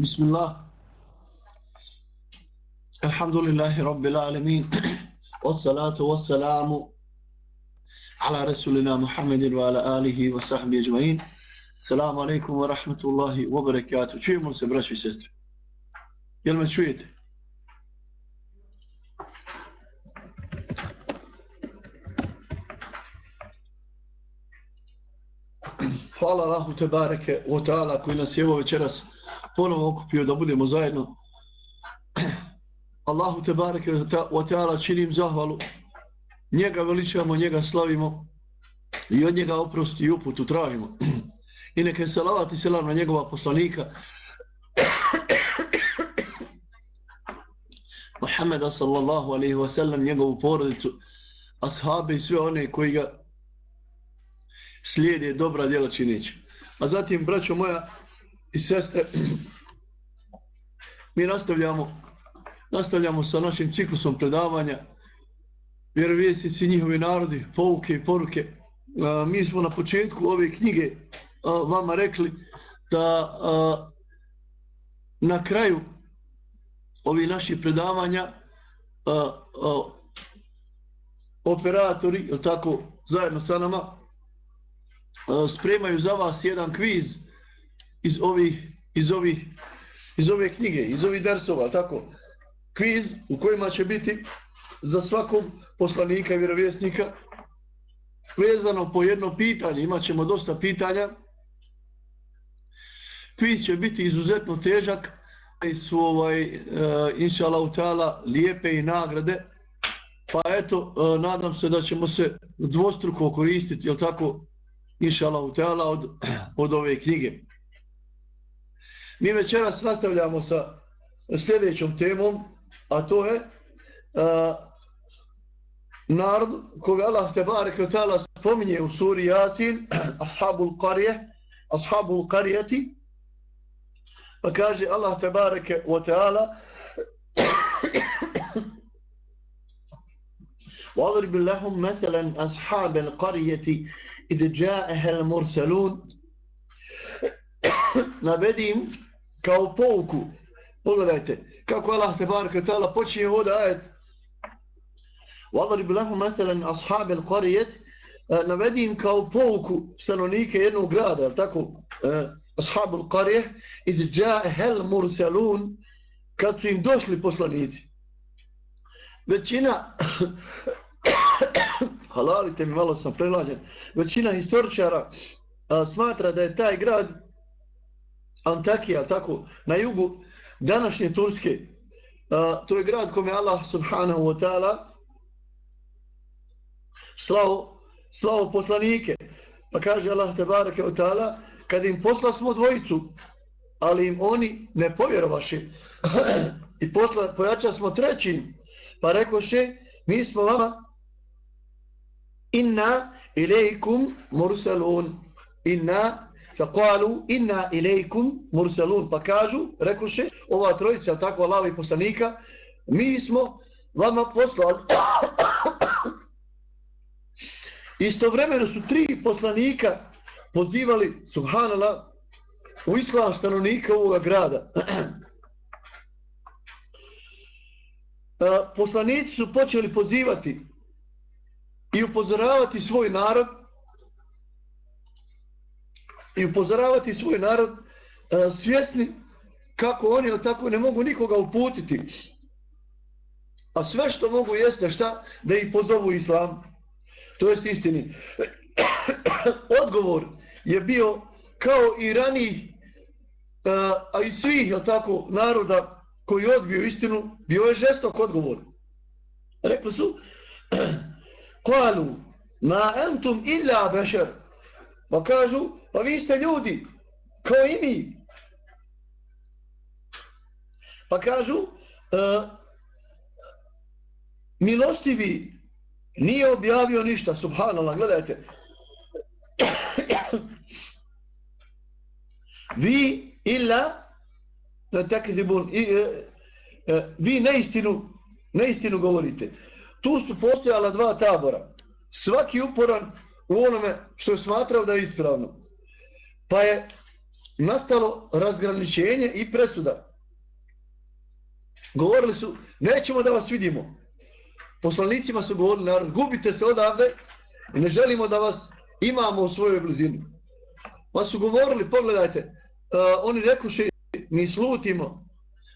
بسم الله. الحمد لله رب العالمين. والصلاة والسلام على رسولنا محمد وعلى آله وصحبه أجمعين. السلام عليكم ورحمة الله وبركاته. Čujemo se braći i sestre? Jel me čujete? Hvala Allahu te bareke o koji nas je večeras ponovo okupio da budemo zajedno. Allahu te bareke wa ta'ala činim zahvalu. Njega veličamo, njega slavimo i od njega oprosti i uputu tražimo. I neke salavat i selam na njegova poslanika Muhammeda sallallahu alaihi wa sallam, njegovu porodicu, ashabe i sve one koji ga slijede dobra djela čineći. A zatim, braćo moja i sestre, mi nastavljamo, nastavljamo sa našim ciklusom predavanja vjerovijesnici njihovi narodi, pouke i poruke. A, mi smo na početku ove knjige a, vama rekli da a, na kraju ovi naši predavanja a, a, operatori, ili tako, zajedno sa nama, spremaju za vas jedan kviz iz ovih iz ovih iz ove knjige, iz ovih dersova, tako? Kviz u kojima će biti za svakog poslanika i vjerovjesnika vezano po jedno pitanje, imat ćemo dosta pitanja. Kviz će biti izuzetno težak i su ovaj, e, uh, inša Allah lijepe i nagrade. Pa eto, uh, nadam se da ćemo se dvostruko koristiti, jel tako, Inshallah utala od, od ove knjige. Mi večeras nastavljamo sa sljedećom temom, a to je a, narod koga Allah te barek od tala spominje u suri Yasin, ashabul qarije, ashabul qarijeti, pa kaže Allah te barek od tala وَضْرِبِ لَهُمْ مَثَلًا أَصْحَابَ الْقَرْيَةِ إذ جاءها المرسلون navedim kao pouku pogledajte kako Allah te baraka ta'ala počinje ovdje ajet وَضَرِبْ لَهُ مَثَلًا أَصْحَابِ الْقَرِيَةِ navedim kao pouku stanovnike jednog grada tako أصحاب القرية إذ جاءها المرسلون kad su im došli poslanici većina halalite mi, malo sam prelađen. Većina historičara a, smatra da je taj grad Antakija, tako, na jugu današnje Turske, a, to je grad kome Allah subhanahu wa ta'ala slao, slao poslanike. Pa kaže Allah tebareke wa ta'ala, kad im posla smo dvojicu, ali im oni ne povjerovaši. I posla, pojača smo treći, pa rekoše, mi smo vama inna ilaikum mursalun inna faqalu inna ilaikum mursalun. Pa kažu rekuše ova trojica tako Allahovi poslanika mi smo vama poslali. Istovremeno su tri poslanika pozivali subhanallah u islam stanovnika ovoga grada. Eh, poslanici su počeli pozivati i upozoravati svoj narod i upozoravati svoj narod a, svjesni kako oni ili tako ne mogu nikoga uputiti. A sve što mogu jeste šta? Da ih pozovu islam. To jest istini. Odgovor je bio kao i raniji a, e, a i svih ili tako naroda koji odbio istinu bio je žestok odgovor. Rekli su Kalu, ma entum illa bešer, Pa kažu, pa vi ste ljudi, kao i mi. Pa kažu, uh, milostivi nije objavio ništa, subhanallah, gledajte. vi illa takzibun, i, e, uh, vi neistinu, neistinu govorite tu su postojala dva tabora. Svaki uporan u onome što je smatrao da je ispravno. Pa je nastalo razgraničenje i presuda. Govorili su, nećemo da vas vidimo. Poslanicima su govorili, narod, gubite se odavde i ne želimo da vas imamo u svojoj blizini. Pa su govorili, pogledajte, uh, oni rekuši, mi slutimo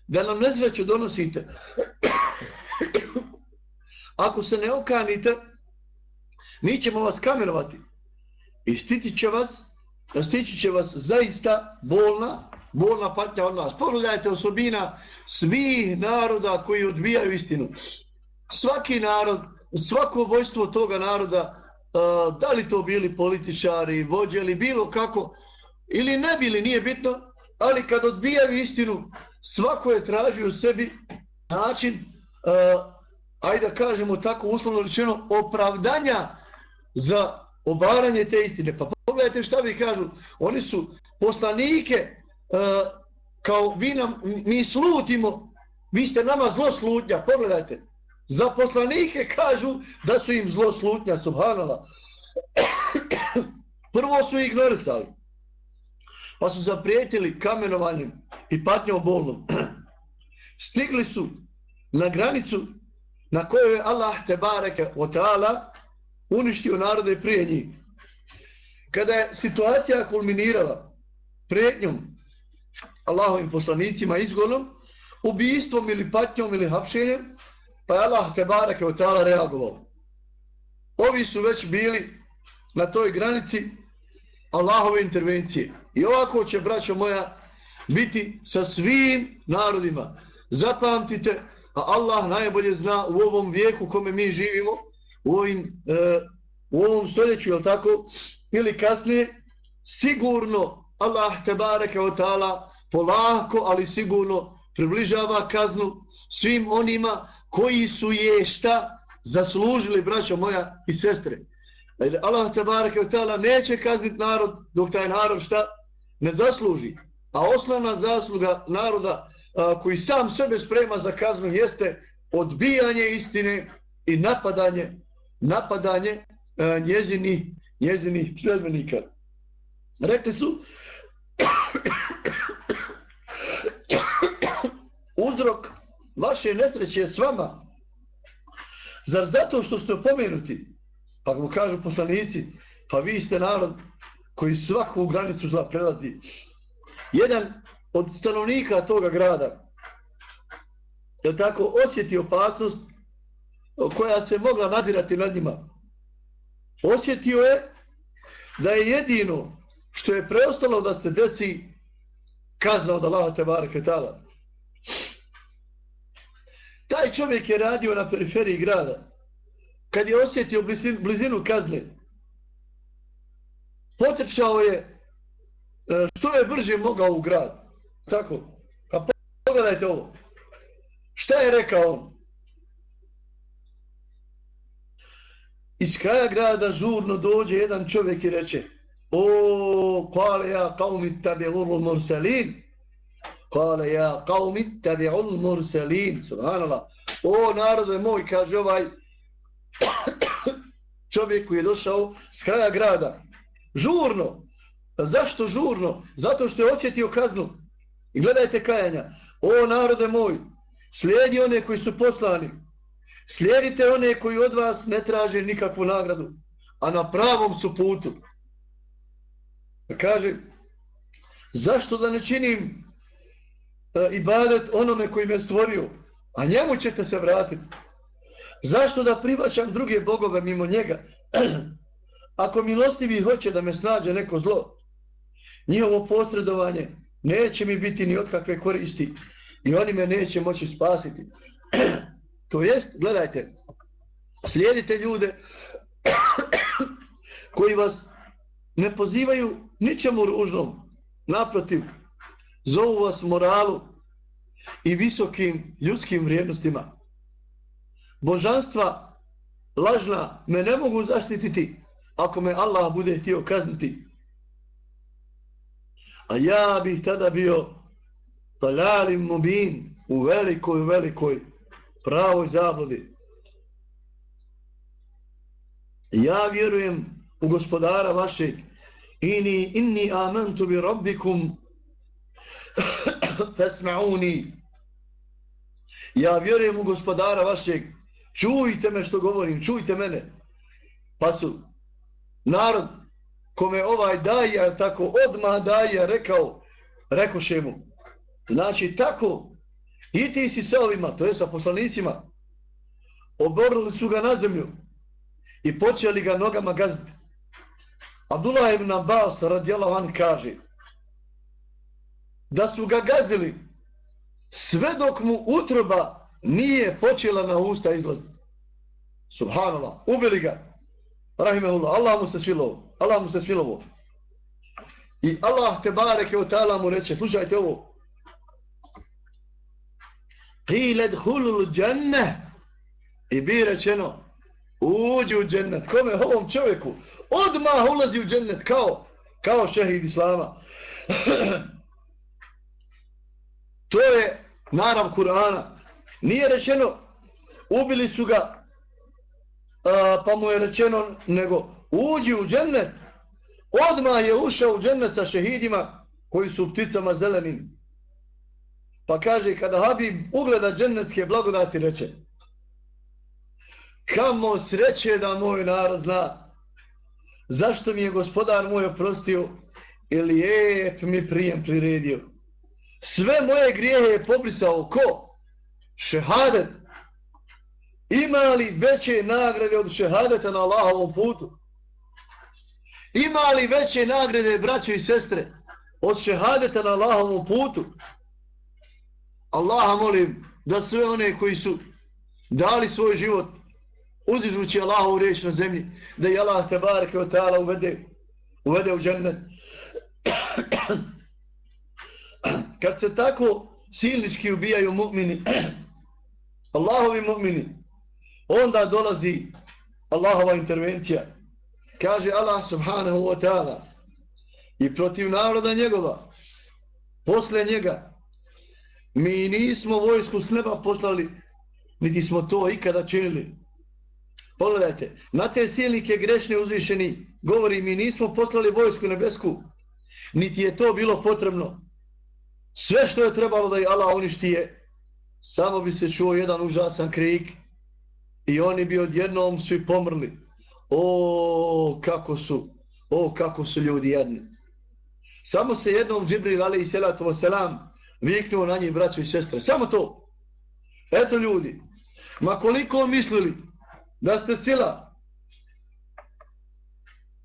da nam nezreću donosite. Ako se ne okanite, mi ćemo vas kamenovati I stiti će vas, stići će vas zaista bolna, bolna patnja od nas. Pogledajte osobina svih naroda koji odbijaju istinu. Svaki narod, svako vojstvo toga naroda, e, da li to bili političari, vođe ili bilo kako, ili ne bili, nije bitno, ali kad odbijaju istinu, svako je tražio u sebi način, e, ajde da kažemo tako uslovno rečeno, opravdanja za obaranje te istine. Pa pogledajte šta vi kažu, oni su poslanike, e, kao vi nam, mi slutimo, vi ste nama zlo slutnja, pogledajte, za poslanike kažu da su im zlo slutnja, subhanala. Prvo su ignorisali, pa su zaprijetili kamenovanjem i patnjom bolnom. Stigli su na granicu na kojoj je Allah te bareke o ta'ala uništio narode prije njih. Kada je situacija kulminirala prednjom Allahovim poslanicima izgonom, ubijstvom ili patnjom ili hapšenjem, pa je Allah te bareke o ta'ala reagovao. Ovi su već bili na toj granici Allahove intervencije. I ovako će, braćo moja, biti sa svim narodima. Zapamtite, a Allah najbolje zna u ovom vijeku kome mi živimo, u, ovim, e, u ovom stoljeću, je tako, ili kasnije, sigurno Allah te bareke o ta'ala polako, ali sigurno približava kaznu svim onima koji su je šta zaslužili, braćo moja i sestre. Jer Allah te bareke o ta'ala neće kazniti narod dok taj narod šta ne zasluži. A osnovna zasluga naroda a, koji sam sebe sprema za kaznu jeste odbijanje istine i napadanje napadanje a, njezinih njezinih sljedbenika. Rekli su uzrok vaše nesreće s vama. Zar zato što ste opomenuti? Pa mu kažu poslanici, pa vi ste narod koji svaku granicu zla prelazi. Jedan od stanovnika toga grada je tako osjeti opasnost koja se mogla nadirati nad njima. Osjetio je da je jedino što je preostalo da se desi kazna od Allaha Tebara Ketala. Taj čovjek je radio na periferiji grada. Kad je osjetio blizinu, blizinu kazne, potrčao je e, što je brže mogao u grad. Tako. A pogledajte ovo. Šta je rekao on? Iz kraja grada žurno dođe jedan čovjek i reče O, kale ja kaumi tabi mursalin. Kale ja kaumi tabi mursalin. Subhanallah. O, narode moj, kaže ovaj čovjek koji je došao s kraja grada. Žurno. Zašto žurno? Zato što je osjetio kaznu. I gledajte kajanja. O narode moj, slijedi one koji su poslani. Slijedite one koji od vas ne traže nikakvu nagradu. A na pravom su putu. Pa kaže, zašto da ne činim e, ibadet onome koji me stvorio? A njemu ćete se vratiti. Zašto da privaćam druge bogove mimo njega? Ako milostivi hoće da me snađe neko zlo, njihovo posredovanje neće mi biti ni od kakve koristi i oni me neće moći spasiti. to jest, gledajte, slijedite ljude koji vas ne pozivaju ničemu ružnom. Naprotiv, zovu vas moralu i visokim ljudskim vrijednostima. Božanstva lažna me ne mogu zaštititi ako me Allah bude htio kazniti. A ja bih tada bio talalim mubin u velikoj, velikoj pravoj zabludi. Ja vjerujem u gospodara vašeg inni inni amantu bi rabbikum Fesma'uni. Ja vjerujem u gospodara vašeg. Čujte me što govorim, čujte mene. Pa su narod kome ovaj daje, tako odma daje, rekao, rekoše mu. Znači tako, i ti si sa ovima, to je sa poslanicima, oborili su ga na zemlju i počeli ga nogama gaziti. Abdullah ibn Abbas radijalahu an kaže da su ga gazili sve dok mu utroba nije počela na usta izlaziti. Subhanallah, ubili ga. Rahimahullah, Allah mu se svilovo. Allah mu se svilovo. I Allah te bareke o ta'ala mu reče, slušajte ovo. Qiled hulul dženne. I bi rečeno, uđi u džennet. Kome? Ovom čovjeku. Odmah ulazi u džennet kao, kao šehid Islama. to je narav Kur'ana. Nije rečeno, ubili su ga, a, pa mu je rečeno, nego uđi u džennet. Odmah je ušao u džennet sa šehidima koji su pticama zelenim. Pa kaže, kada Habib ugleda džennetske blagodati, reče, kamo sreće da moj narod zna zašto mi je gospodar moj oprostio i lijep mi prijem priredio. Sve moje grijehe je pobrisao ko? Šehadet. Ima li veće nagrade od šehadeta na Allahovom putu? Ima li veće nagrade, braćo i sestre, od šehadeta na Allahovom putu? Allaha molim da sve one koji su dali svoj život uzižući Allahovu riječ na zemlji, da je Allah te barke od ta'ala uvede, uvede u džennet. Kad se tako silnički ubijaju mu'mini, Allahovi mu'mini, onda dolazi Allahova intervencija. Kaže Allah subhanahu wa ta'ala i protiv naroda njegova, posle njega, mi nismo vojsku s neba poslali, niti smo to ikada činili. Pogledajte, na te silnike grešne uzvišeni govori mi nismo poslali vojsku nebesku, niti je to bilo potrebno. Sve što je trebalo da je Allah uništi je, samo bi se čuo jedan užasan krik i oni bi odjednom svi pomrli. O, kako su, o, kako su ljudi jedni. Samo se jednom Džibril, ali i selatu wasalam, viknuo na njih braću i sestre. Samo to. Eto ljudi, ma koliko mislili da ste sila.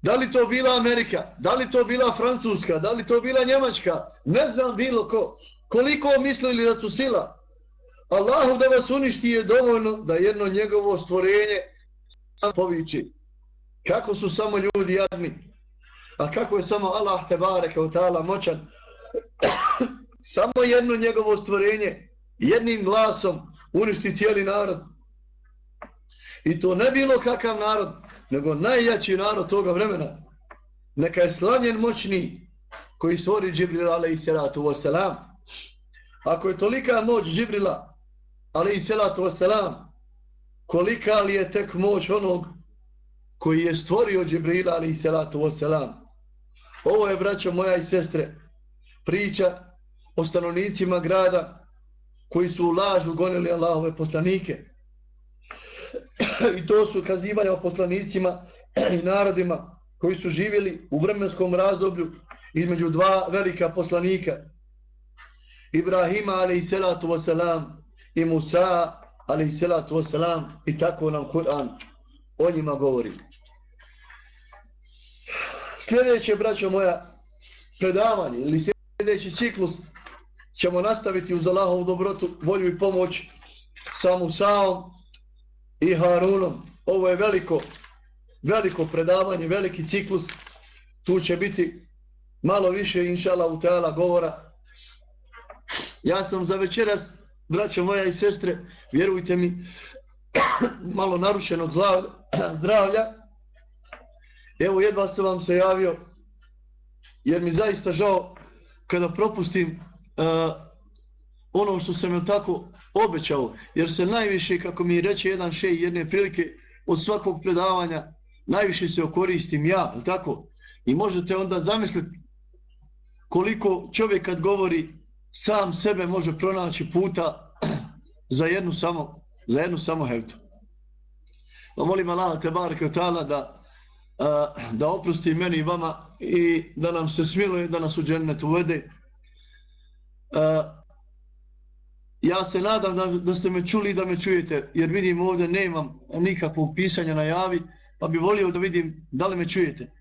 Da li to bila Amerika, da li to bila Francuska, da li to bila Njemačka, ne znam bilo ko. Koliko mislili da su sila. Allahu da vas uništi je dovoljno da jedno njegovo stvorenje sam poviči. Kako su samo ljudi jadni. A kako je samo Allah te bare kao tala moćan samo jedno njegovo stvorenje jednim glasom uništi cijeli narod. I to ne bilo kakav narod, nego najjači narod toga vremena. Neka je slavljen moćni koji stvori Džibril alaih salatu wasalam. Ako je tolika moć Džibrila alaih salatu wasalam, kolika li je tek moć onog koji je stvorio Džibrila alaih salatu wasalam. Ovo je, braćo moja i sestre, priča o stanovnicima grada koji su u lažu gonili Allahove poslanike. I to su kazivanja o poslanicima i narodima koji su živjeli u vremenskom razdoblju između dva velika poslanika. Ibrahima alaih salatu wasalam i Musa alaih salatu wasalam i tako nam Kur'an o njima govori. Sljedeće, braćo moja, predavanje ili sljedeći ciklus ćemo nastaviti uz Allahovu dobrotu, volju i pomoć sa Musaom i Harunom. Ovo je veliko, veliko predavanje, veliki ciklus. Tu će biti malo više, inšala, utajala govora. Ja sam za večeras, braća moja i sestre, vjerujte mi, malo narušenog zdravlja. Evo, jedva sam vam se javio, jer mi zaista žao kada propustim uh, ono što sam joj tako obećao, jer se najviše, kako mi reče jedan šej jedne prilike, od svakog predavanja, najviše se okoristim ja, tako? I možete onda zamisliti koliko čovjek kad govori sam sebe može pronaći puta za jednu samo, za jednu samo hevtu. Pa molim Allah te bar kretala da, eh, da oprosti meni i vama i da nam se smiluje, da nas u džennet uvede. Ja se nadam da, da ste me čuli i da me čujete, jer vidim ovdje nemam nikakvog pisanja na javi, pa bi volio da vidim da li me čujete.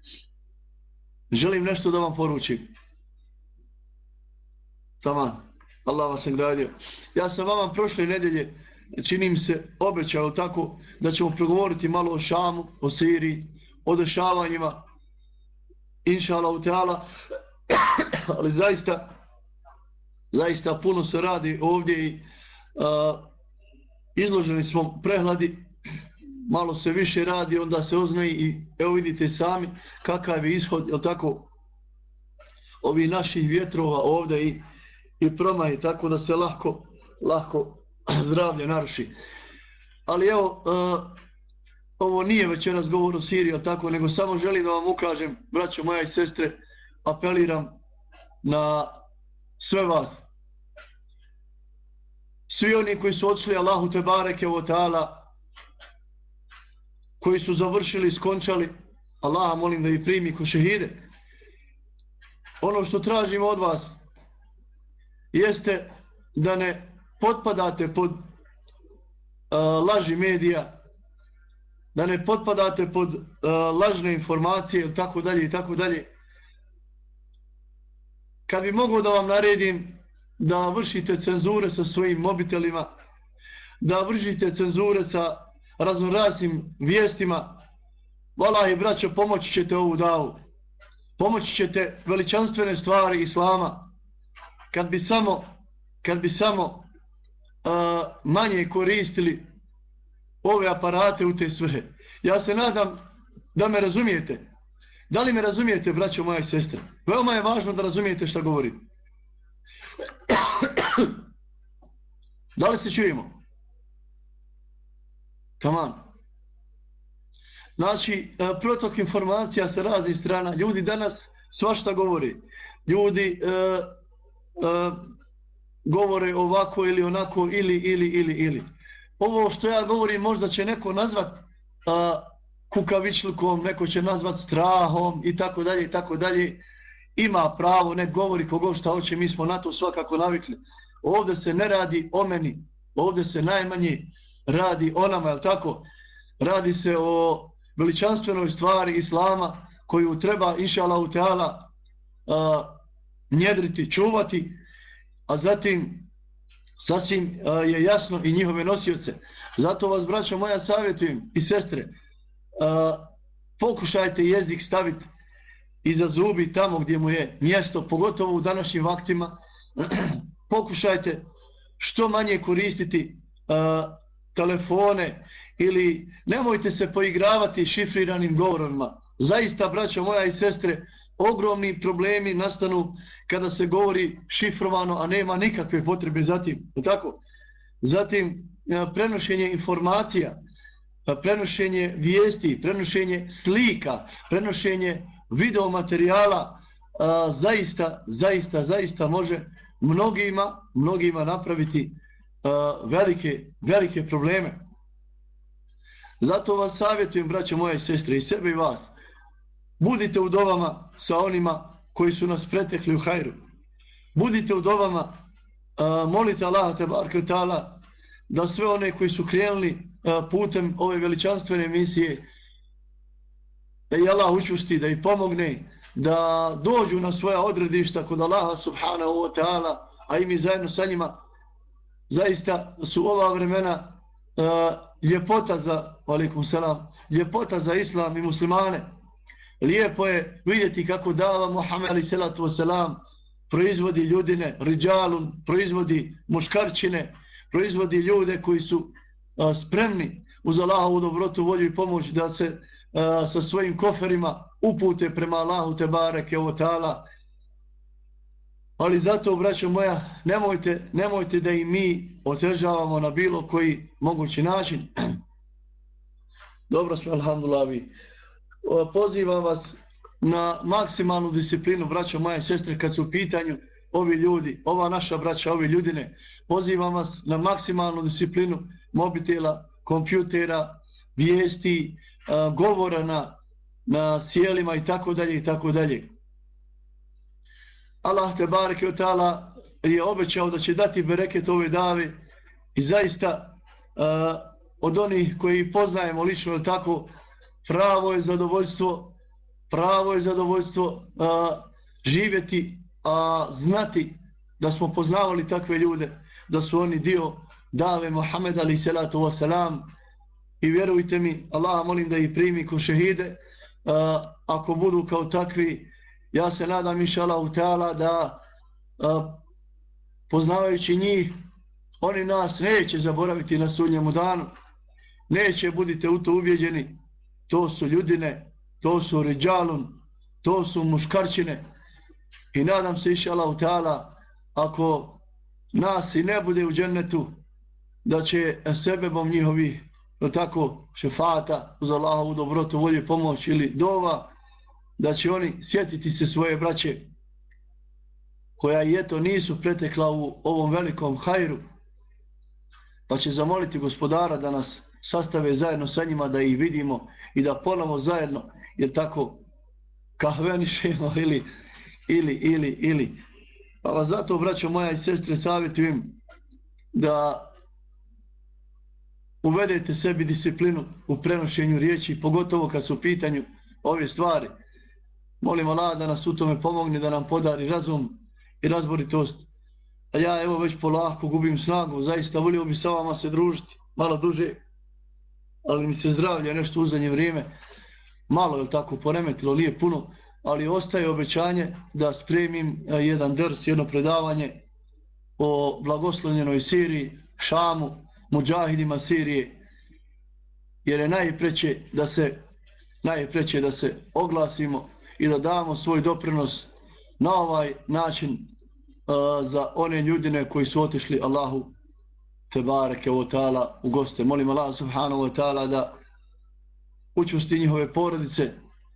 Želim nešto da vam poručim. Taman, Allah vas nagradio. Ja sam vama prošle nedelje, činim se, obećao tako da ćemo progovoriti malo o Šamu, o Siriji, o dešavanjima, inša Allah, ali zaista, zaista puno se radi ovdje i a, izloženi smo prehladi, malo se više radi, onda se oznaji i evo vidite sami kakav je ishod, jel tako, ovi naših vjetrova ovdje i, i promaje, tako da se lahko, lahko zdravlje naruši. Ali evo, a, ovo nije večeras govor o Siriji, tako, nego samo želim da vam ukažem, braćo moja i sestre, apeliram na sve vas. Svi oni koji su odšli Allahu te bareke o ta'ala, koji su završili, skončali, Allaha molim da ih primi ko šehide. Ono što tražim od vas jeste da ne potpadate pod uh, laži medija, da ne potpadate pod uh, lažne informacije i tako dalje i tako dalje. Kad bi mogo da vam naredim da vršite cenzure sa svojim mobitelima, da vršite cenzure sa raznoraznim vijestima. Vala i braćo, pomoći ćete ovu davu. Pomoći ćete veličanstvene stvari Islama. Kad bi samo, kad bi samo uh, manje koristili ove aparate u te svrhe. Ja se nadam da me razumijete. Da li me razumijete, braćo moja i sestra? Veoma je važno da razumijete šta govorim. da li se čujemo? Taman. Znači, e, protok informacija sa raznih strana. Ljudi danas svašta govori. Ljudi e, e, govore ovako ili onako ili, ili, ili, ili. Ovo što ja govorim možda će neko nazvat a, kukavičlukom, neko će nazvat strahom i tako dalje i tako dalje. Ima pravo, ne govori kogo šta hoće, mi smo na to svakako navikli. Ovde se ne radi o meni, ovde se najmanje radi o nama, jel tako? Radi se o veličanstvenoj stvari Islama koju treba, inša Allah, teala, njedriti, čuvati, a zatim sasvim a, je jasno i njihove nosioce. Zato vas, braćo moja, savjetujem i sestre, a, pokušajte jezik staviti iza zubi tamo gdje mu je mjesto, pogotovo u današnjim vaktima. pokušajte što manje koristiti uh, telefone ili nemojte se poigravati šifriranim govorima. Zaista, braćo moja i sestre, ogromni problemi nastanu kada se govori šifrovano, a nema nikakve potrebe za tim. Tako? Zatim, prenošenje informacija, prenošenje vijesti, prenošenje slika, prenošenje videomaterijala, a, zaista, zaista, zaista može mnogima, mnogima napraviti velike, velike probleme. Zato vas savjetujem, braće moje sestre, i sebe i vas. Budite u dovama sa onima koji su nas pretekli u hajru. Budite u dovama, a, molite Allah te ta'ala da sve one koji su krenuli a, putem ove veličanstvene misije da i Allah učusti, da ih pomogne, da dođu na svoja odredišta kod Allaha subhanahu wa ta'ala, a i mi zajedno sa njima zaista su ova vremena uh, ljepota za alaikum salam, ljepota za islam i muslimane. Lijepo je vidjeti kako dava Muhammed ali salatu wasalam proizvodi ljudine, riđalun, proizvodi muškarčine, proizvodi ljude koji su uh, spremni uz Allahovu dobrotu, volju i pomoć da se sa svojim koferima upute prema Allahu te bareke ovo tala, Ali zato, braćo moja, nemojte, nemojte da i mi otežavamo na bilo koji mogući način. Dobro smo, alhamdulillah. Pozivam vas na maksimalnu disciplinu, braćo moja sestre, kad su u pitanju ovi ljudi, ova naša braća, ovi ljudine, pozivam vas na maksimalnu disciplinu mobitela, kompjutera, vijesti, govora na, na sjelima i tako dalje i tako dalje. Allah te bareke od tala je obećao da će dati bereket ove dave i zaista a, od onih koji poznajemo lično ili tako pravo je zadovoljstvo pravo je zadovoljstvo a, živjeti a znati da smo poznavali takve ljude da su oni dio dave Muhammed ali salatu wasalam i vjerujte mi Allah molim da ih primi ko šehide. Uh, ako budu kao takvi ja se nadam inša Allah da uh, poznavajući njih oni nas neće zaboraviti na sudnjemu danu. Neće budite u to ubjeđeni to su ljudine to su ređalun to su muškarčine. I nadam se inša Allah ako nas i ne bude u džennetu da će sebebom njihovih no tako? Šefata uz Allahovu dobrotu volje pomoć ili dova da će oni sjetiti se svoje braće koja i eto nisu pretekla u ovom velikom hajru pa će zamoliti gospodara da nas sastave zajedno sa njima da ih vidimo i da ponovo zajedno jer tako kahvenišemo ili ili ili ili. Pa vas zato braćo moja i sestre savjetujem da uvedete sebi disciplinu u prenošenju riječi pogotovo kad su u pitanju ove stvari molim Allah da nas u tome pomogne da nam podari razum i razboritost. A ja evo već polako gubim snagu, zaista volio bi sa vama se družiti malo duže, ali mi se zdravlja nešto u zadnje vrijeme, malo je tako poremetilo, nije puno, ali ostaje obećanje da spremim eh, jedan drs, jedno predavanje o blagoslovljenoj Siriji, Šamu, muđahidima Sirije, jer je najpreće da se najpreće da se oglasimo i da damo svoj doprinos na ovaj način uh, za one ljudine koji su otišli Allahu te bareke o ta'ala u goste. Molim Allah subhanahu wa ta'ala da učusti njihove porodice,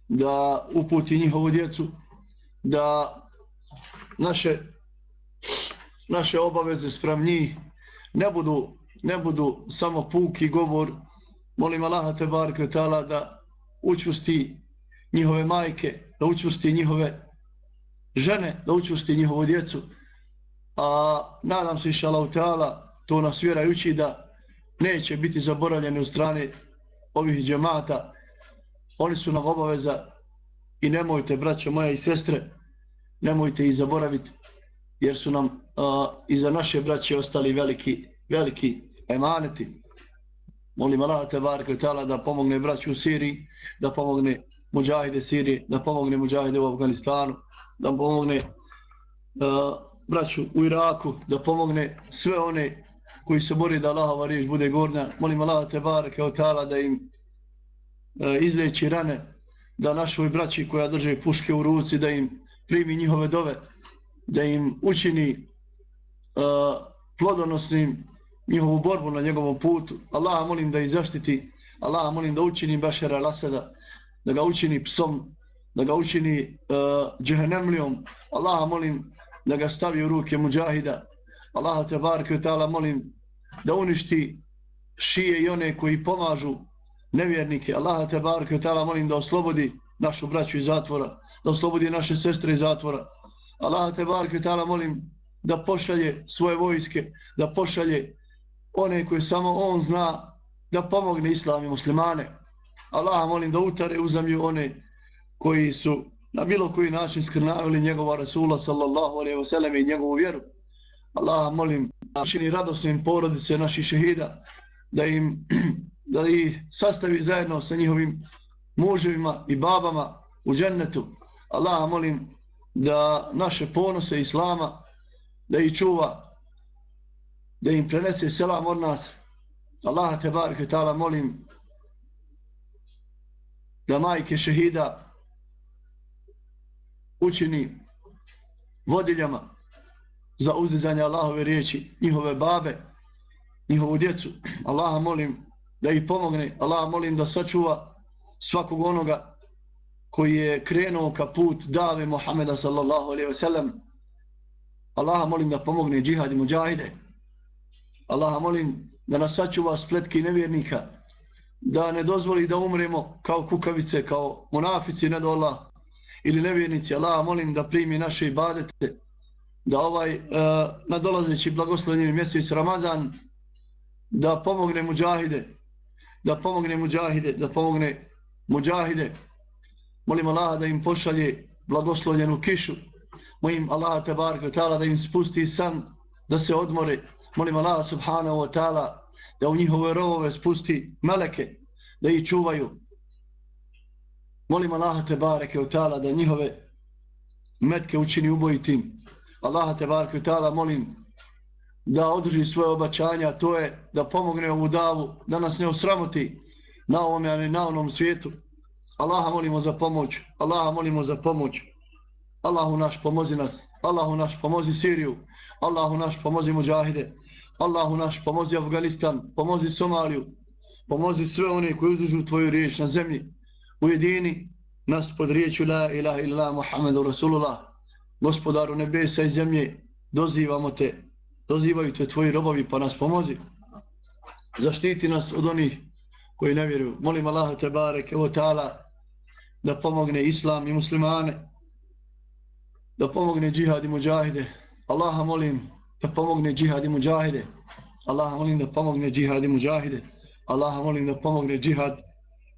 da uputi njihovu djecu, da naše naše obaveze sprem njih ne budu, ne budu samo puki govor. Molim Allah te barke ta'ala da učusti njihove majke, da učusti njihove žene da učusti njihovu djecu. A nadam se inša Allah to nas vjera uči da neće biti zaboravljeni u strani ovih džemata. Oni su nam obaveza i nemojte, braćo moja i sestre, nemojte ih zaboraviti jer su nam uh, iza naše braće ostali veliki, veliki emaneti. Molim Allah te barke da pomogne braću u Siriji, da pomogne muđahide Sirije, da pomogne muđahide u Afganistanu, da pomogne uh, braću u Iraku, da pomogne sve one koji se bori da Allahova riječ bude gornja. Molim Allah te barake od tala da im e, uh, izleći rane, da našoj braći koja drže puške u ruci, da im primi njihove dove, da im učini uh, plodonosnim njihovu borbu na njegovom putu. Allah molim da ih zaštiti, Allah molim da učini Bašara Laseda, da ga učini psom da ga učini uh, džehennemlijom. Allaha molim da ga stavi u ruke muđahida. Allaha te barke ta'ala molim da uništi šije i one koji pomažu nevjernike. Allaha te barke ta'ala molim da oslobodi našu braću iz zatvora, da oslobodi naše sestre iz zatvora. Allaha te barke ta'ala molim da pošalje svoje vojske, da pošalje one koje samo on zna da pomogne islam i muslimane. Allah molim da utare u one koji su na bilo koji način skrnavili njegova Rasula sallallahu alaihi wa sallam i njegovu vjeru. Allah molim da čini radosnim porodice naših šehida, da im da ih sastavi zajedno sa njihovim muževima i babama u džennetu. Allah molim da naše ponose Islama, da ih čuva, da im prenese selam od nas. Allah te barke ta'ala molim da majke šehida učini vodiljama za uzdizanje Allahove riječi, njihove babe, njihovu djecu. Allaha molim da ih pomogne, Allaha molim da sačuva svakog onoga koji je krenuo ka put dave Muhammeda sallallahu alaihi wa sallam. Allaha molim da pomogne džihad i muđahide. Allaha molim da nas sačuva spletki nevjernika, da ne dozvoli da umremo kao kukavice, kao monafici, ne do Allah, ili nevjernici. Allaha molim da primi naše ibadete, da ovaj uh, nadolazeći blagoslovljeni mjesec Ramazan, da pomogne muđahide, da pomogne muđahide, da pomogne muđahide. Molim Allaha da im pošalje blagoslovljenu kišu. Molim Allah te barke ta'ala da im spusti san, da se odmore. Molim Allah subhanahu wa ta'ala da u njihove rovove spusti meleke, da ih čuvaju. Molim Allah te bareke ta'ala da njihove metke učini ubojitim. Allah te barke ta'ala molim da održi svoje obačanja, to je da pomogne ovu davu, da nas ne osramoti na ovom ali na onom svijetu. Allaha molimo za pomoć, Allaha molimo za pomoć. Allahu naš pomozi nas, Allahu naš pomozi Siriju, Allahu naš pomozi Mujahide, Allahu naš pomozi Afganistan, pomozi Somaliju, pomozi sve one koji uzdužu tvoju riječ na zemlji. Ujedini nas pod riječu La ilaha illa Muhammedu Rasulullah, gospodaru nebesa i zemlje, dozivamo te, dozivaju te tvoji robovi pa nas pomozi. Zaštiti nas od onih koji ne vjeruju. Molim Allaha te barek, evo ta'ala da pomogne islam i muslimane, da pomogne džihad i muđahide. Allaha molim da pomogne džihad i muđahide. Allaha molim da pomogne džihad i muđahide. Allaha molim da pomogne džihad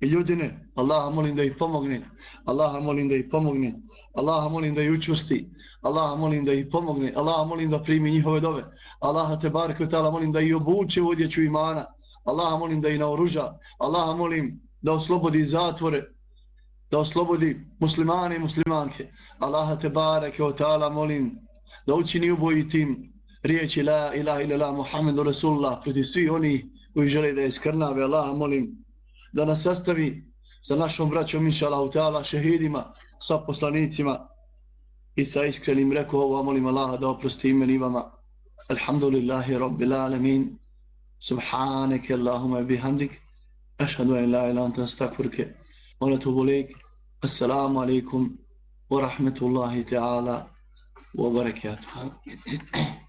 i ljudine. Allaha molim da ih pomogne. Allaha molim da ih pomogne. Allaha molim da ih učusti. Allaha molim da ih pomogne. Allaha molim da primi njihove dove. Allaha te barke ta'ala molim da ih obuče u odjeću imana. Allaha molim da ih naoruža. Allaha molim da oslobodi zatvore. Da oslobodi muslimane i muslimanke. Allaha te bareke ta'ala molim da učini ubojitim riječi la ilaha ila la Muhammedu Rasulullah proti svi oni koji žele da je skrnave. Allah molim da nas sastavi sa našom braćom inša Allah ta'ala šehidima sa poslanicima i sa iskrenim rekova molim Allaha da oprosti imeni vama. Alhamdulillahi rabbil alamin. Subhaneke Allahumma bihamdik. Ašhadu an la ilan ta stakfurke wa natubu lejk assalamu alaikum wa rahmetullahi ta'ala wa barakatuh.